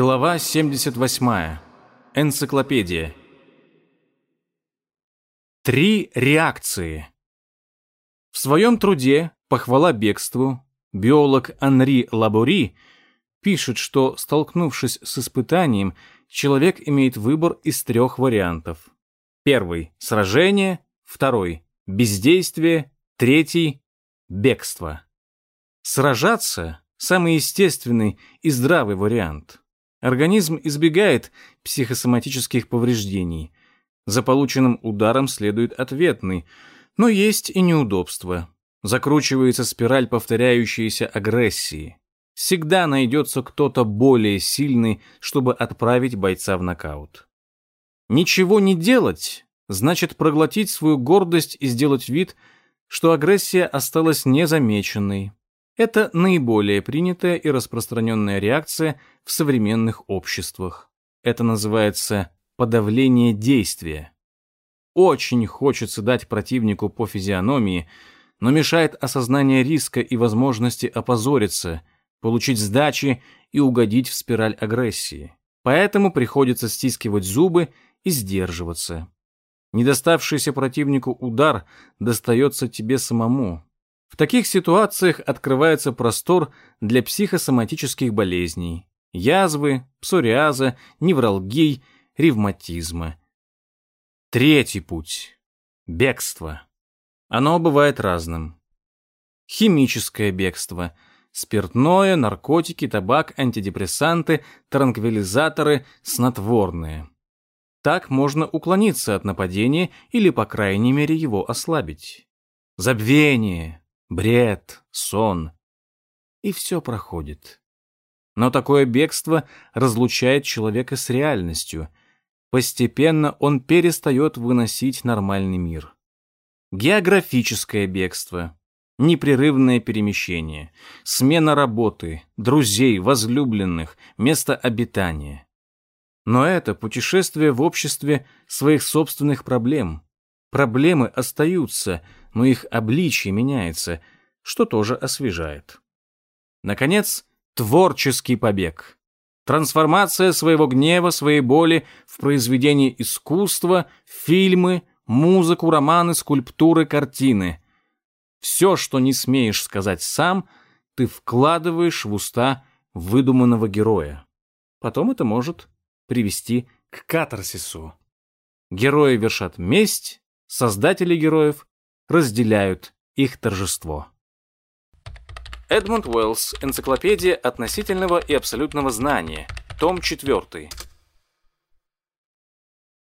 Глава 78. Энциклопедия. Три реакции. В своем труде «Похвала бегству» биолог Анри Лабори пишет, что, столкнувшись с испытанием, человек имеет выбор из трех вариантов. Первый – сражение, второй – бездействие, третий – бегство. Сражаться – самый естественный и здравый вариант. Организм избегает психосоматических повреждений. За полученным ударом следует ответный, но есть и неудобства. Закручивается спираль повторяющейся агрессии. Всегда найдется кто-то более сильный, чтобы отправить бойца в нокаут. Ничего не делать значит проглотить свою гордость и сделать вид, что агрессия осталась незамеченной. Это наиболее принятая и распространенная реакция в современных обществах. Это называется подавление действия. Очень хочется дать противнику по физиономии, но мешает осознание риска и возможности опозориться, получить сдачи и угодить в спираль агрессии. Поэтому приходится стискивать зубы и сдерживаться. Недоставшийся противнику удар достается тебе самому, в таких ситуациях открывается простор для психосоматических болезней, язвы, псориаза, невралгий, ревматизма. Третий путь – бегство. Оно бывает разным. Химическое бегство – спиртное, наркотики, табак, антидепрессанты, транквилизаторы, снотворные. Так можно уклониться от нападения или, по крайней мере, его ослабить. Забвение, бред, сон. И все проходит. Но такое бегство разлучает человека с реальностью. Постепенно он перестает выносить нормальный мир. Географическое бегство, непрерывное перемещение, смена работы, друзей, возлюбленных, место обитания. Но это путешествие в обществе своих собственных проблем. Проблемы остаются – но их обличье меняется, что тоже освежает. Наконец, творческий побег. Трансформация своего гнева, своей боли в произведение искусства, фильмы, музыку, романы, скульптуры, картины. Все, что не смеешь сказать сам, ты вкладываешь в уста выдуманного героя. Потом это может привести к катарсису. Герои вершат месть, создатели героев разделяют их торжество. Эдмунд Уэллс. Энциклопедия относительного и абсолютного знания. Том 4.